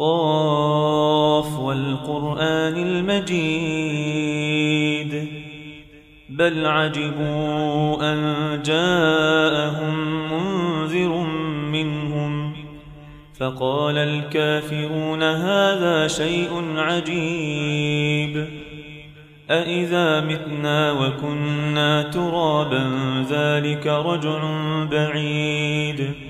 قاف والقرآن المجيد بل عجبوا أن جاءهم منذر منهم فقال الكافرون هذا شيء عجيب أإذا متنا وكنا ترابا ذلك رجع بعيد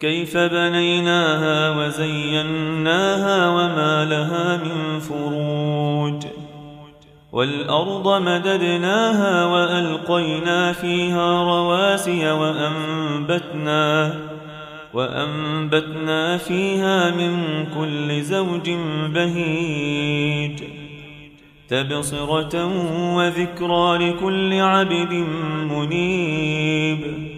كيف بنيناها وزيناها وما لها من فروج والأرض مددناها وألقينا فيها رواسي وأنبتنا وأنبتنا فيها من كل زوج بهيج تبصرة وذكرى لكل عبد منيب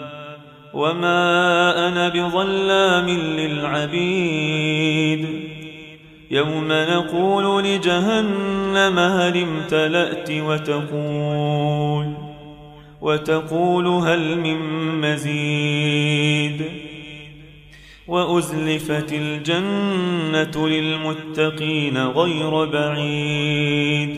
وما أنا بظلام للعبيد يوم نقول لجهنم هل امتلأت وتقول وتقول هل من مزيد وأزلفت الجنة للمتقين غير بعيد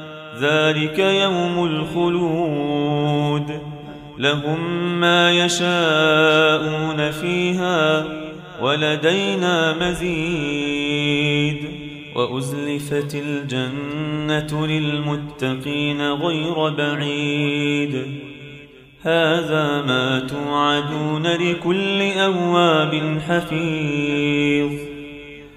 ذلك يوم الخلود. لهم ما يشاءون فيها ولدينا مزيد. وأزلفت الجنة للمتقين غير بعيد. هذا ما توعدون لكل أواب حفيظ.